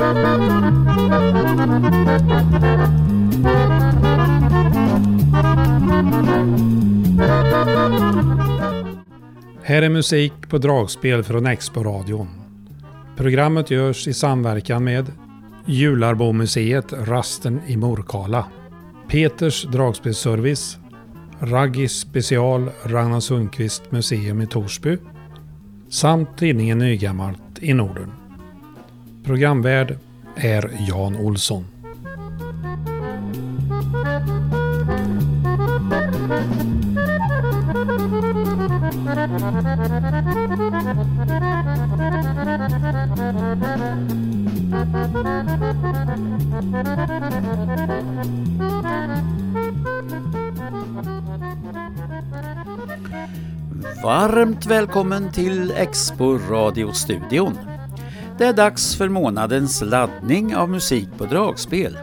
Här är musik på dragspel från Expo-radion. Programmet görs i samverkan med Jularbomuseet Rasten i Morkala, Peters dragspelsservice, Raggis special Ragnar Sundqvist museum i Torsby samt tidningen Nygammalt i Norden. Programvärd är Jan Olsson. Varmt välkommen till Expo radiostudion. Det är dags för månadens laddning av musik på dragspel.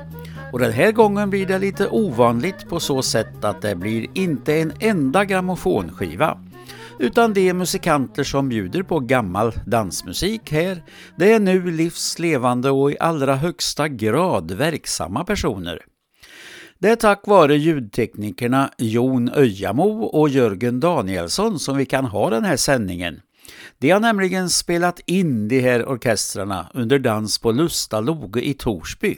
Och den här gången blir det lite ovanligt på så sätt att det blir inte en enda grammofonskiva. Utan de musikanter som bjuder på gammal dansmusik här, det är nu livslevande och i allra högsta grad verksamma personer. Det är tack vare ljudteknikerna Jon Öjamo och Jörgen Danielsson som vi kan ha den här sändningen. De har nämligen spelat in de här orkestrarna under dans på Lusta Loge i Torsby.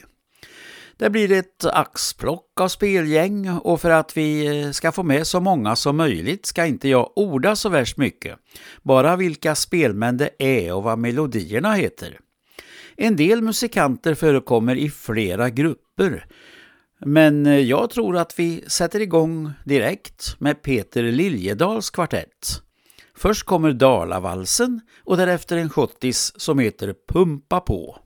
Det blir ett axplock av spelgäng och för att vi eh, ska få med så många som möjligt ska inte jag orda så värst mycket. Bara vilka spelmän det är och vad melodierna heter. En del musikanter förekommer i flera grupper men eh, jag tror att vi sätter igång direkt med Peter Liljedals kvartett. Först kommer Dalavalsen och därefter en schottis som heter Pumpa på.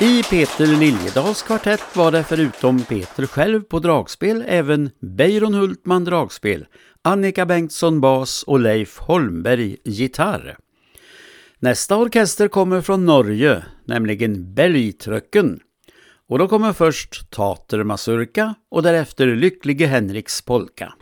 I Peter Liljedals kvartett var det förutom Peter själv på dragspel även Beiron Hultman dragspel, Annika Bengtsson bas och Leif Holmberg gitarr. Nästa orkester kommer från Norge, nämligen Belgtröcken. Och då kommer först Tater Masurka och därefter Lycklige Henriks polka.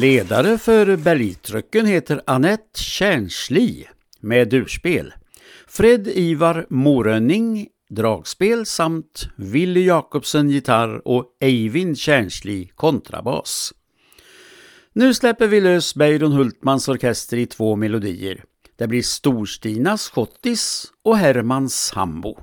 Ledare för Bergtrycken heter Annette Kärnsli med durspel, Fred Ivar Morönning dragspel samt Willy Jakobsen gitarr och Eivind Kärnsli kontrabas. Nu släpper vi lös Beiron Hultmans orkester i två melodier. Det blir Storstinas Schottis och Hermans Hambo.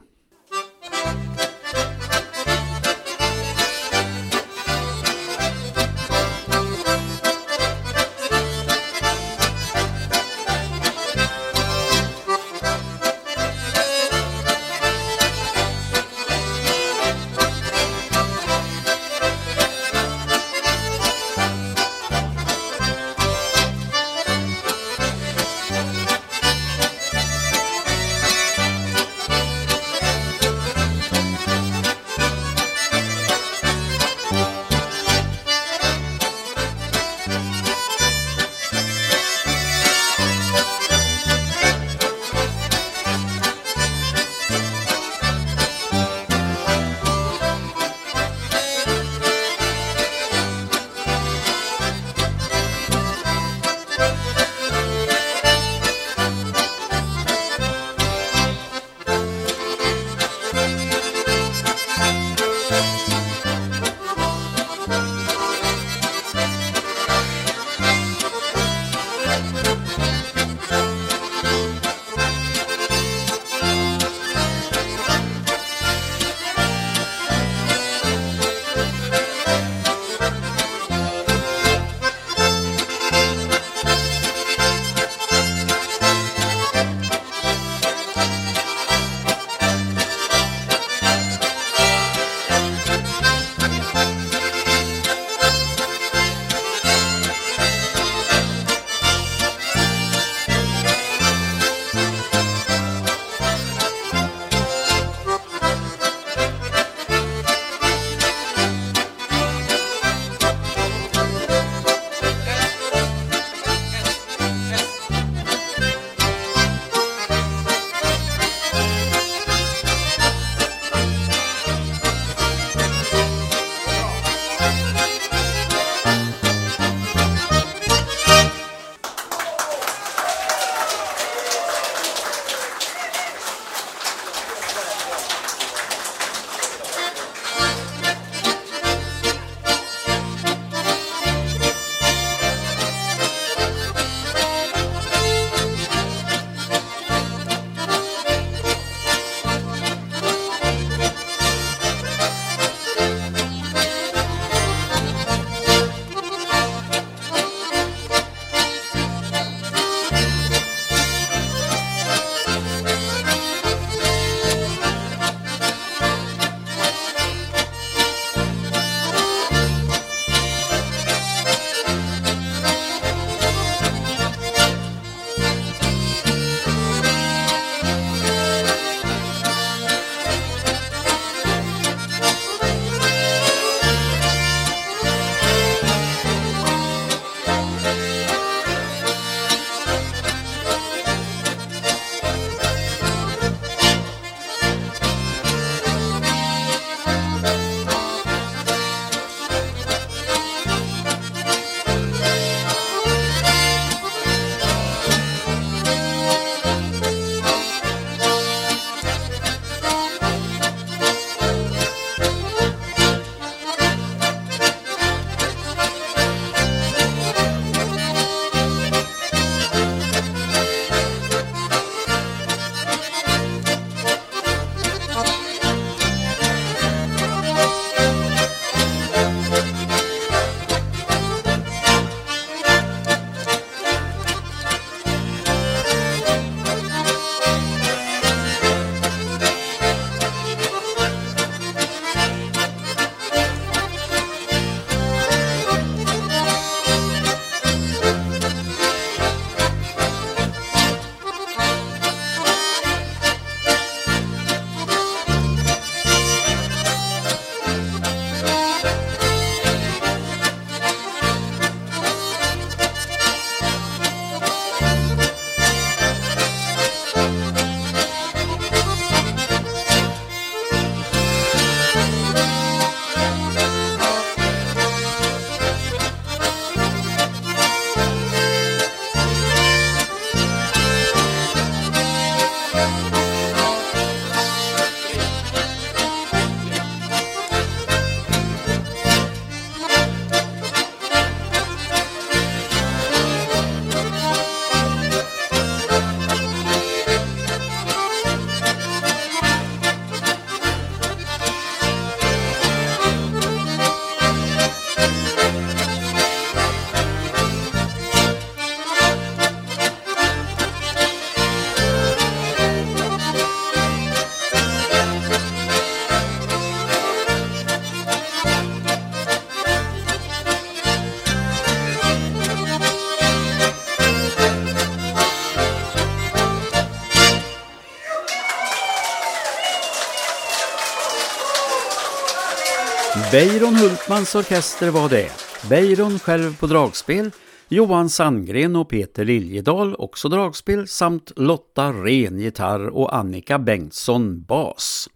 Beiron Hultmans orkester var det. Beiron själv på dragspel, Johan Sandgren och Peter Liljedal också dragspel samt Lotta Ren gitarr och Annika Bengtsson bas.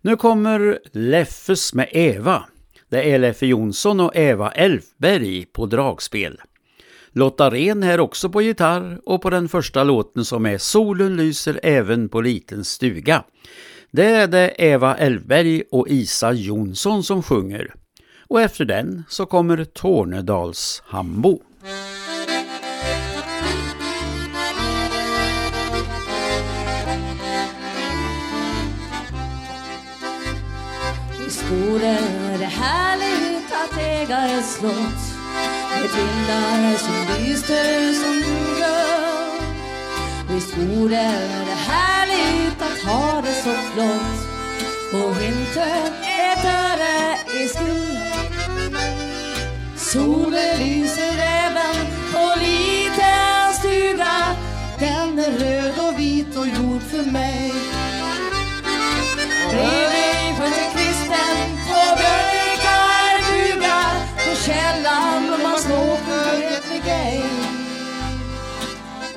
Nu kommer Leffes med Eva. Det är Leffe Jonsson och Eva Elfberg på dragspel. Lotta Ren här också på gitarr och på den första låten som är Solen lyser även på liten stuga. Det är det Eva Elfberg och Isa Jonsson som sjunger. Och efter den så kommer Tornedals Hambo. Visst vore det härligt att äga ett slott med vindar som lyste som guld. Visst vore det härligt att ha det så flott. Och inte ett öre i skuld. Solen lyser även på liten stuga Den är röd och vit och gjord för mig. Bredvid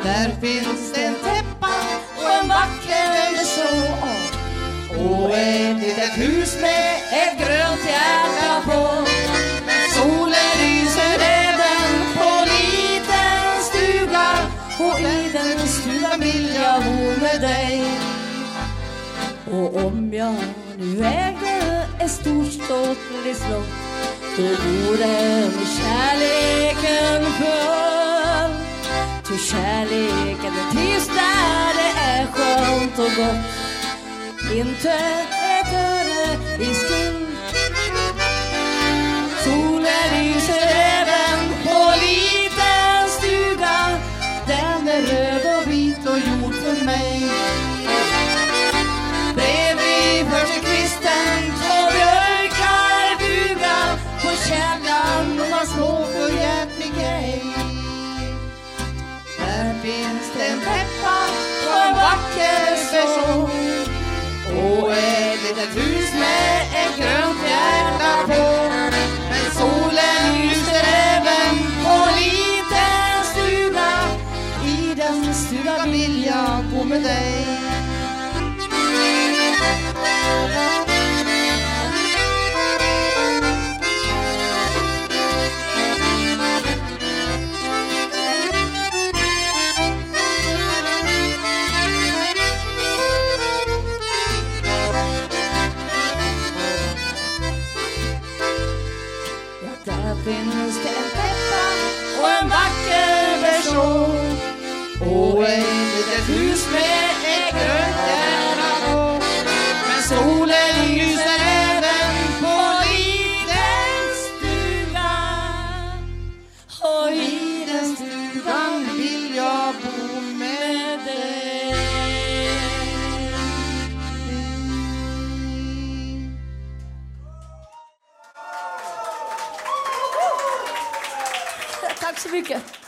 Där finns det en täppa och en vacker så och ett litet hus med ett grönt hjärta på. Solen lyser även på liten stuga. Och i den stugan vill jag bo med dig. Och om jag nu ägde ett stort ståtligt slott då vore kärleken full för kärleken är tyst där det är skönt och gott. Inte ett öre i skuld person och ett litet hus med ett grönt hjärta på. Men solen lyser även på liten stuga. I den stugan vill jag bo med dig. Tack så mycket.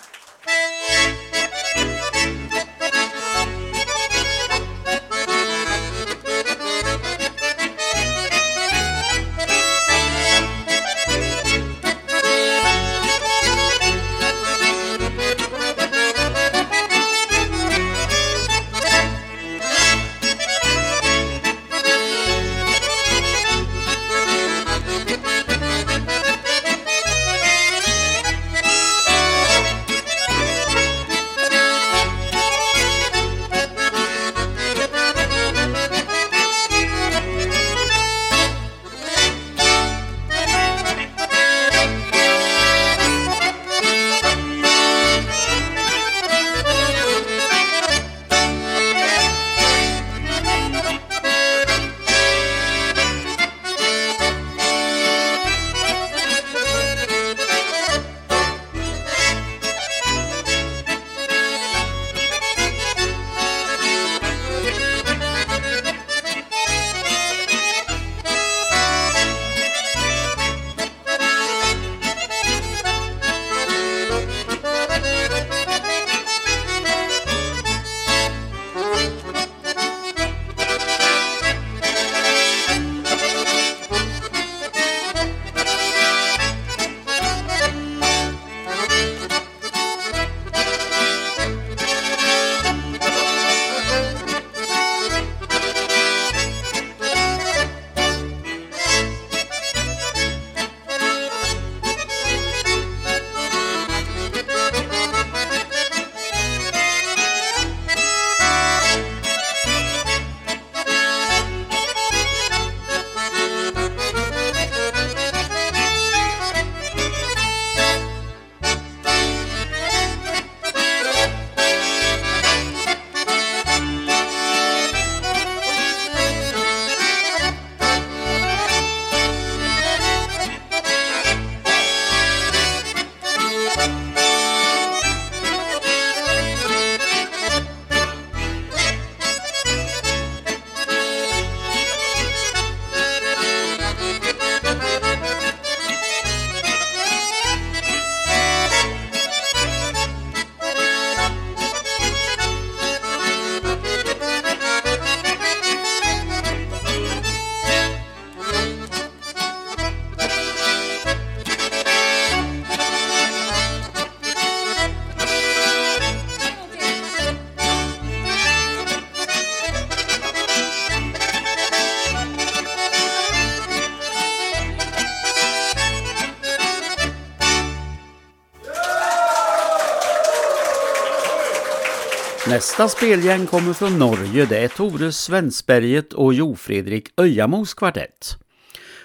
Nästa spelgäng kommer från Norge. Det är Tore Svensberget och Jo Fredrik Öjamos kvartett.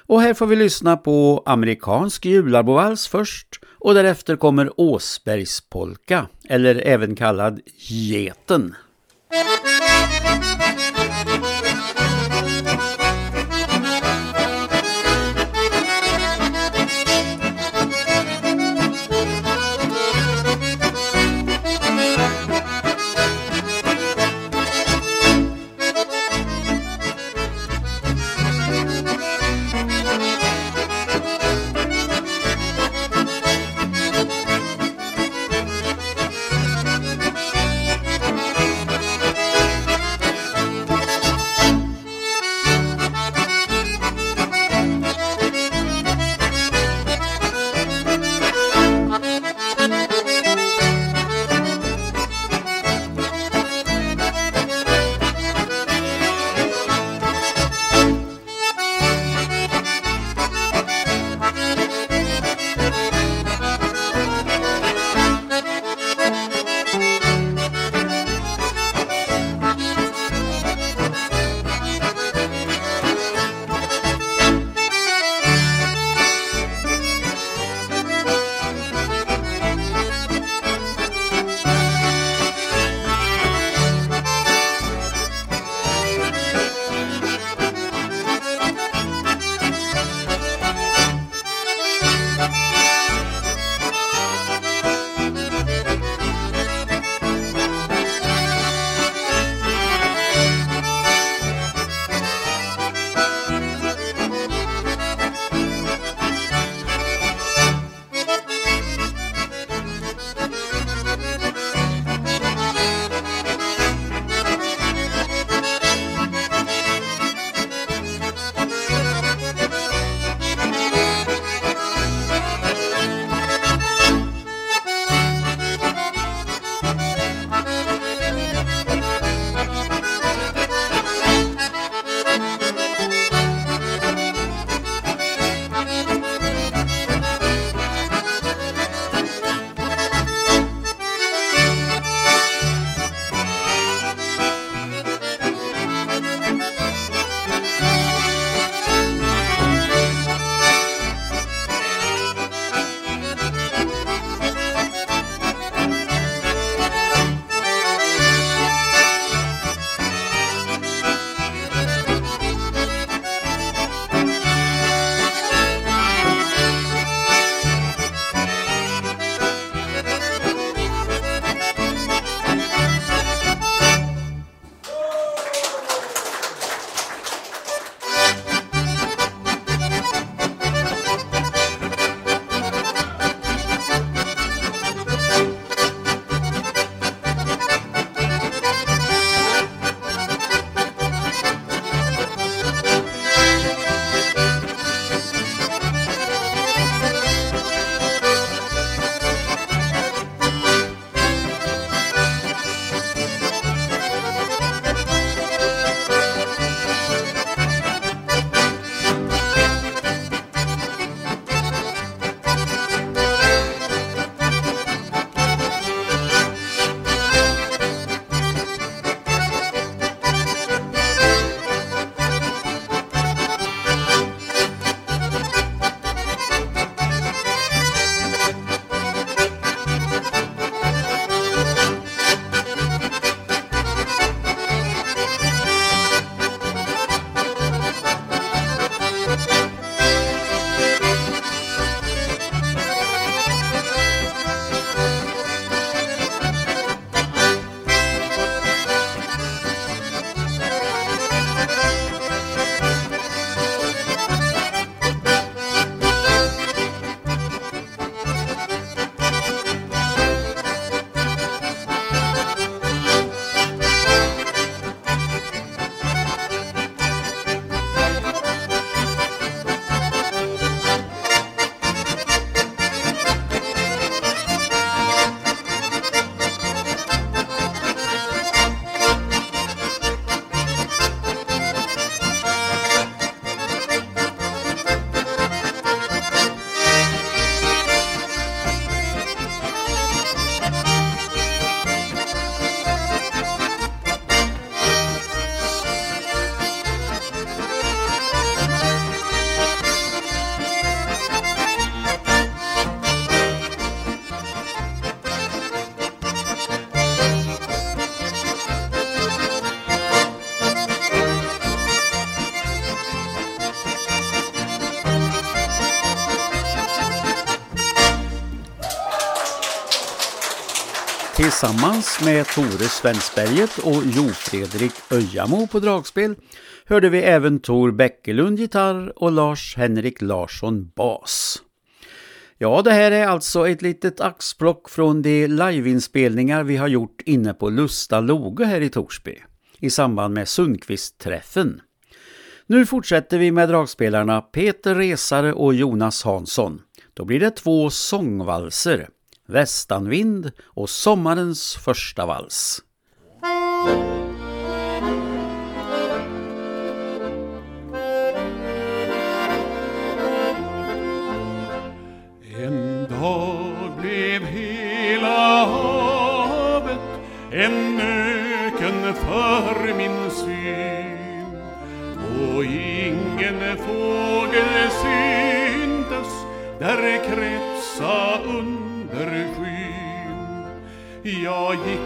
Och här får vi lyssna på amerikansk jularbovals först och därefter kommer Åsbergspolka, eller även kallad Geten. Tillsammans med Tore Svensberget och Jo Fredrik Öjamo på dragspel hörde vi även Tor Bäckelund gitarr och Lars-Henrik Larsson bas. Ja, det här är alltså ett litet axplock från de liveinspelningar vi har gjort inne på Lusta Loge här i Torsby i samband med Sundqvist-träffen. Nu fortsätter vi med dragspelarna Peter Resare och Jonas Hansson. Då blir det två sångvalser, Västanvind och Sommarens första vals. En dag blev hela havet en öken för min syn och ingen fågel syntes där kretsa under skyn. Jag gick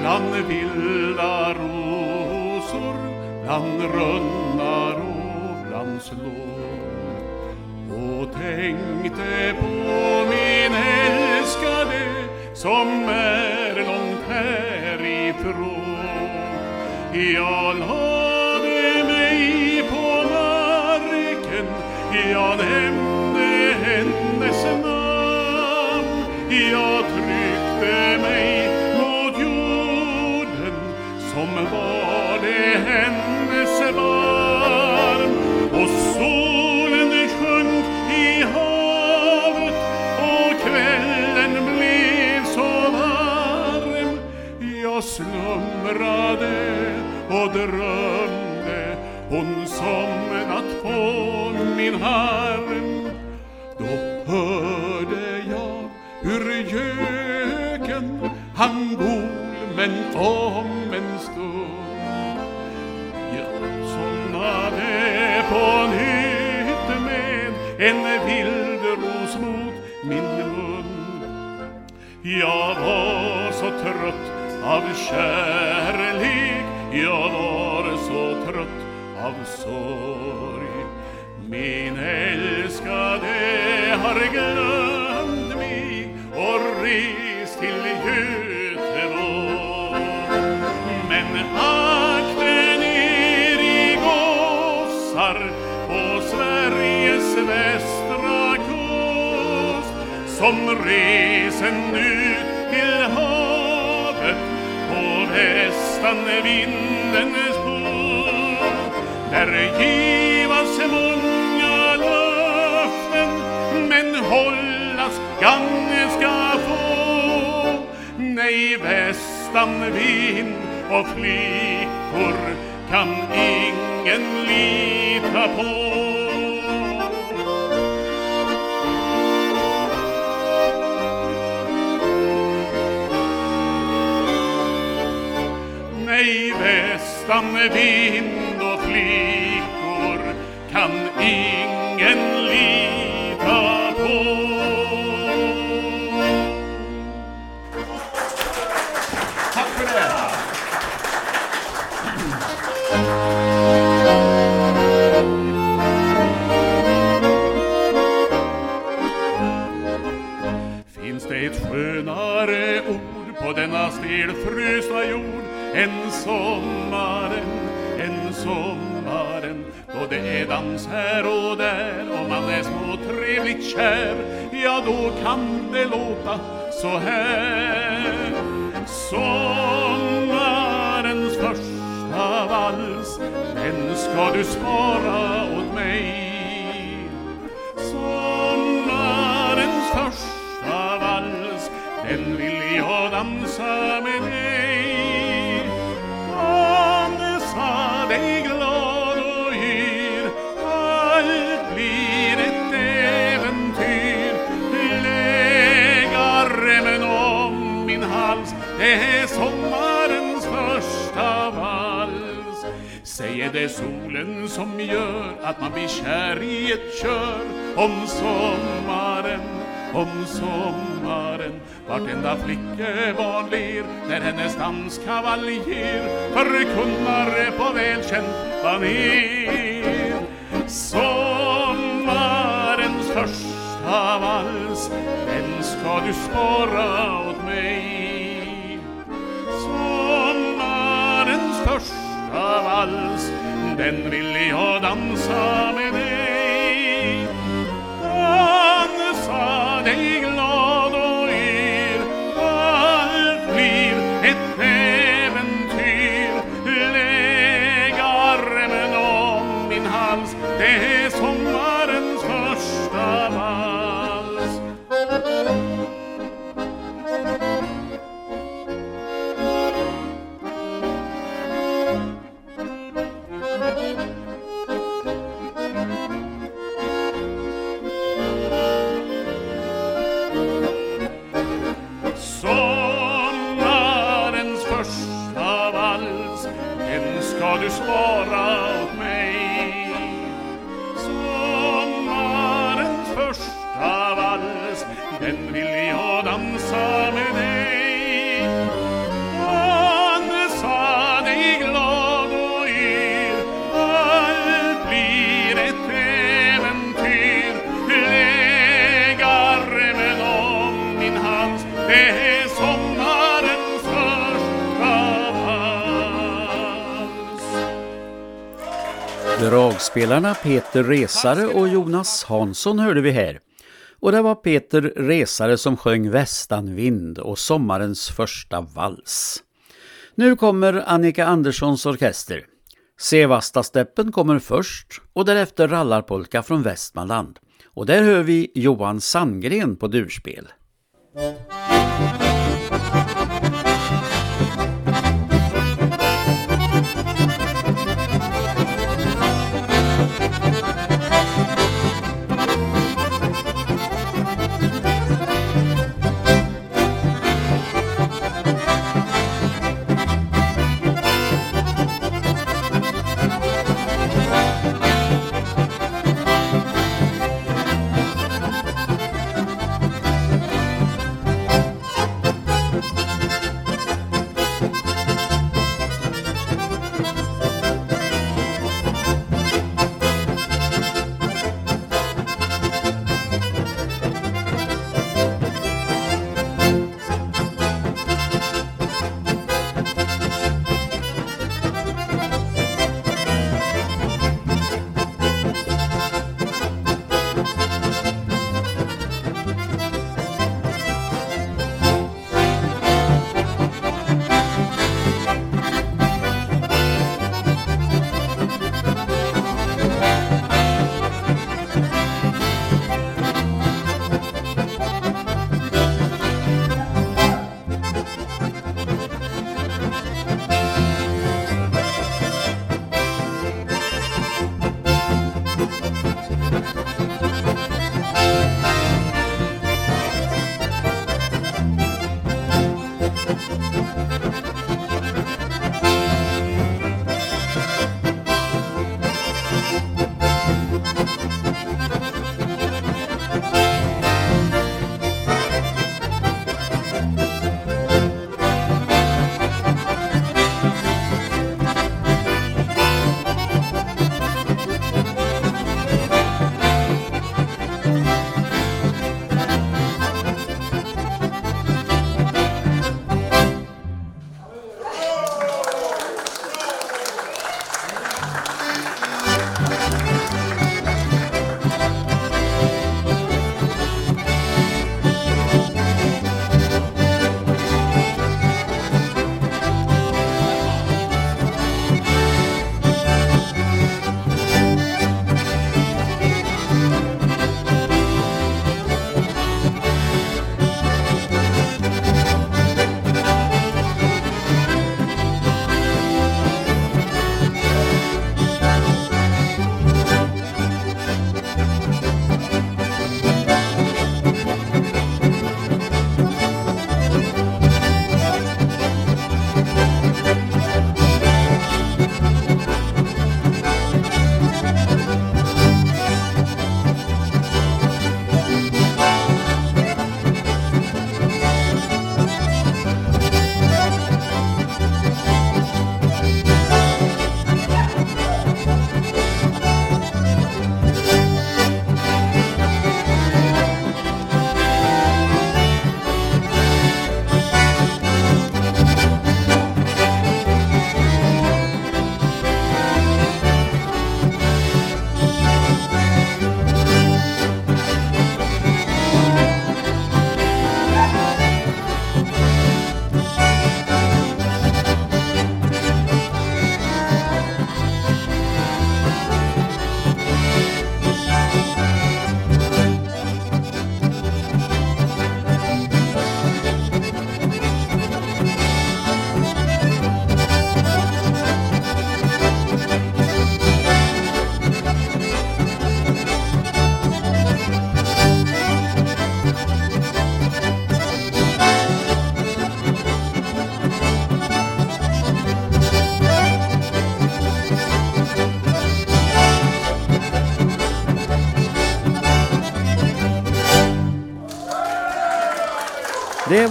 bland vilda rosor, bland rönnar och bland slår och tänkte på min älskade som är långt härifrån. Jag lade mig på marken, jag nämnde hennes namn. Jag tryckte mig mot jorden som var det hennes varm Och solen sjönk i havet och kvällen blev så varm. Jag slumrade och drömde hon somnat på min hand hur göken han gol men om en stund. Jag somnade på nytt med en vildros mot min mun. Jag var så trött av kärlek, jag var så trött av sorg. Min älskade har glömt och res till Göteborg. Men akta er i gossar på Sveriges västra kust som resen ut till havet på västanvindens bord. Där givas många löften men håll Nej, västanvind och flickor kan ingen lita på. Nej, västanvind och flickor kan ingen stelfrusna jord. Än sommaren, än sommaren då det är dans här och där. Och man är småtrevligt kär ja då kan det låta så här. Sommarens första vals den ska du spara åt mig. Sommarens första vals den vill jag dansa med dig. Dansa dig glad och yr Allt blir ett äventyr. Lägg armen om min hals Det är sommarens första vals. Säg är det solen som gör att man blir kär i ett kör om sommaren om sommaren. Vartenda flickebarn ler när hennes danskavaljer förkunnar på välkänt baner Sommarens första vals, den ska du spara åt mig. Sommarens första vals, den vill jag dansa med dig. Min hals, det är sommar. Dragspelarna Peter Resare och Jonas Hansson hörde vi här. Och det var Peter Resare som sjöng Västanvind och sommarens första vals. Nu kommer Annika Anderssons orkester. Sevastasteppen kommer först och därefter Rallarpolka från Västmanland. Och där hör vi Johan Sandgren på durspel.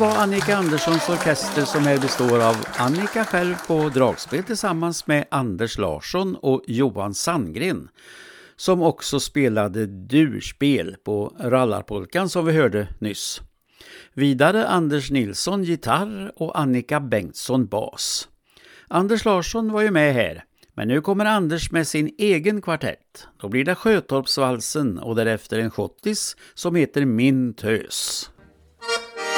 Var Annika Anderssons orkester som här består av Annika själv på dragspel tillsammans med Anders Larsson och Johan Sandgren som också spelade durspel på rallarpolkan som vi hörde nyss. Vidare Anders Nilsson gitarr och Annika Bengtsson bas. Anders Larsson var ju med här, men nu kommer Anders med sin egen kvartett. Då blir det Sjötorpsvalsen och därefter en schottis som heter Min tös.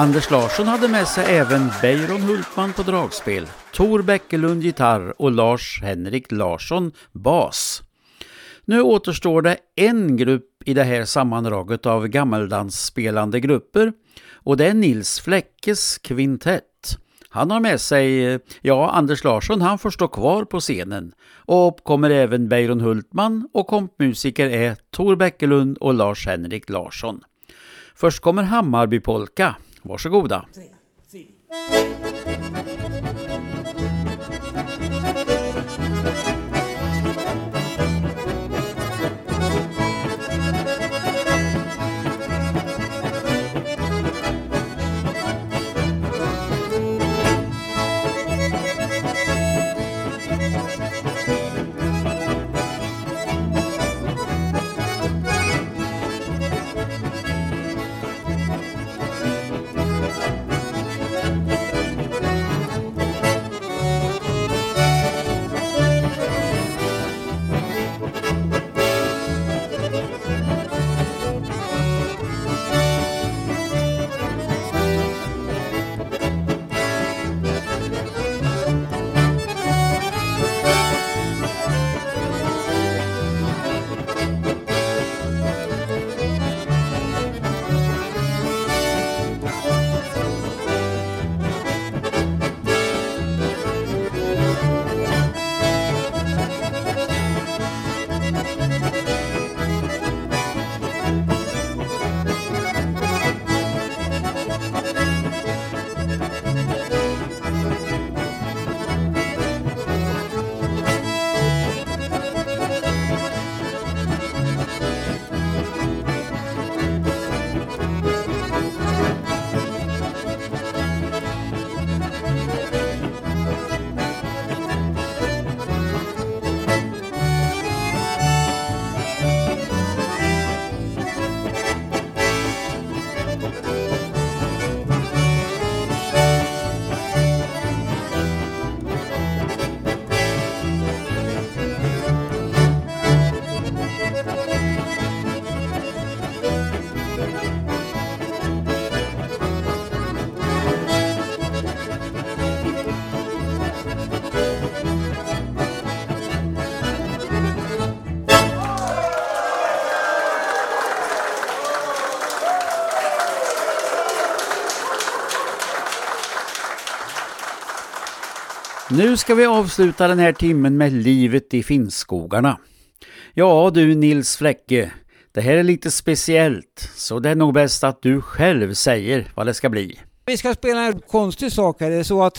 Anders Larsson hade med sig även Beiron Hultman på dragspel, Tor Bäckelund gitarr och Lars-Henrik Larsson bas. Nu återstår det en grupp i det här sammandraget av gammeldansspelande grupper och det är Nils Fläckes kvintett. Han har med sig, ja Anders Larsson han får stå kvar på scenen och upp kommer även Beiron Hultman och kompmusiker är Tor Bäckelund och Lars-Henrik Larsson. Först kommer Hammarbypolka. Varsågoda. Tre, Nu ska vi avsluta den här timmen med livet i Finnskogarna. Ja du Nils Fläcke, det här är lite speciellt, så det är nog bäst att du själv säger vad det ska bli. Vi ska spela en konstig sak här. Det är så att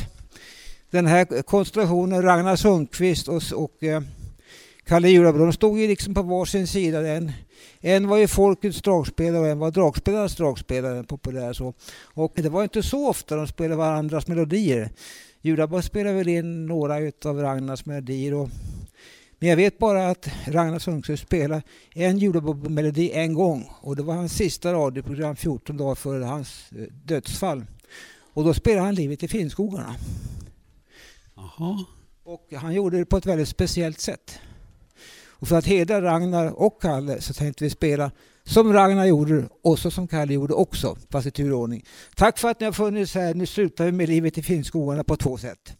den här konstellationen, Ragnar Sundqvist och, och eh, Kalle Jularbo, de stod ju liksom på varsin sida. En, en var ju folkets dragspelare och en var dragspelarens dragspelare, populär så. Och det var inte så ofta de spelade varandras melodier. Judaborg spelar väl in några utav Ragnars melodier. Och, men jag vet bara att Ragnar Sundqvist spelade en Judaborg-melodi en gång. Och det var hans sista radioprogram 14 dagar före hans eh, dödsfall. Och då spelade han Livet i Finnskogarna. Aha. Och han gjorde det på ett väldigt speciellt sätt. Och för att hedra Ragnar och Kalle så tänkte vi spela som Ragnar gjorde och så som Kalle gjorde också, fast i turordning. Tack för att ni har funnits här. Nu slutar vi med livet i Finnskogarna på två sätt.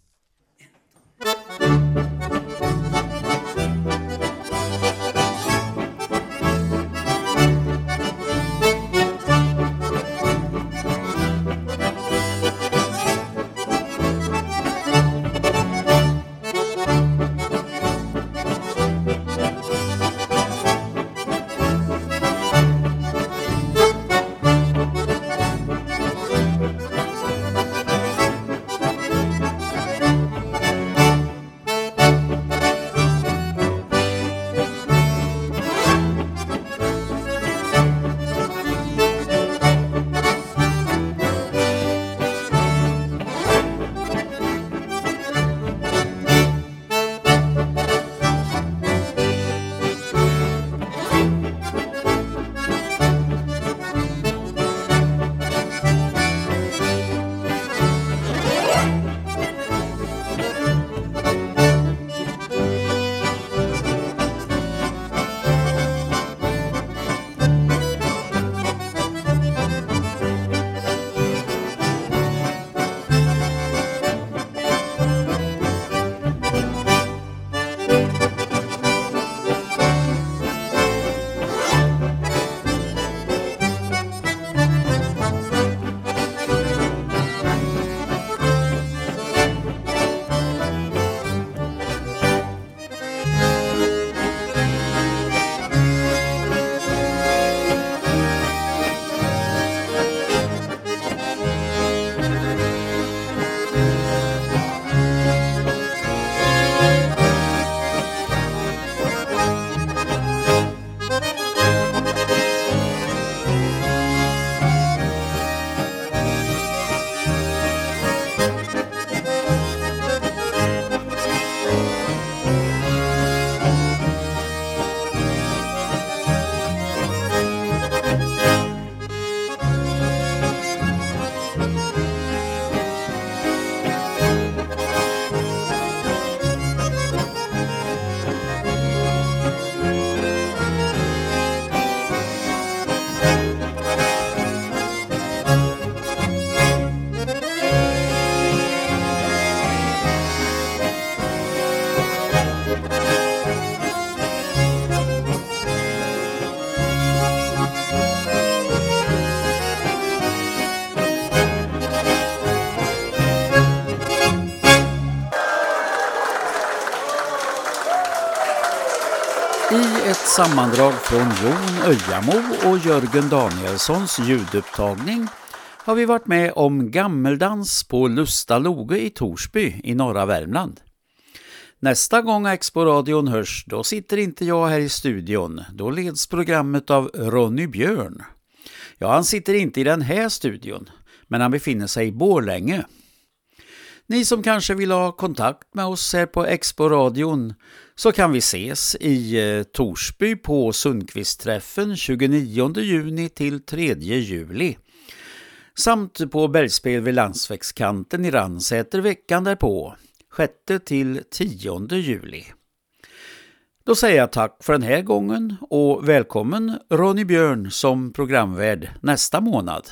Sammandrag från Jon Öjamo och Jörgen Danielssons ljudupptagning har vi varit med om gammeldans på Lusta Loge i Torsby i norra Värmland. Nästa gång Exporadion hörs, då sitter inte jag här i studion. Då leds programmet av Ronny Björn. Ja, han sitter inte i den här studion, men han befinner sig i Borlänge. Ni som kanske vill ha kontakt med oss här på Expo-radion så kan vi ses i eh, Torsby på Sundqvistträffen 29 juni till 3 juli. Samt på Bergspel vid landsvägskanten i Ransäter veckan därpå, 6 till 10 juli. Då säger jag tack för den här gången och välkommen Ronny Björn som programvärd nästa månad.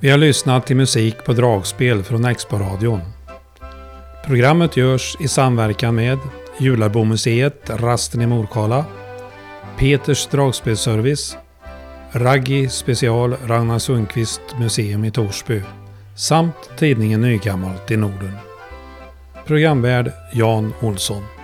Vi har lyssnat till musik på dragspel från Expo-radion. Programmet görs i samverkan med Jularbomuseet Rasten i Morkala, Peters dragspelservice, Raggi special Ragnar Sundqvist museum i Torsby samt tidningen Nygammalt i Norden. Programvärd Jan Olsson.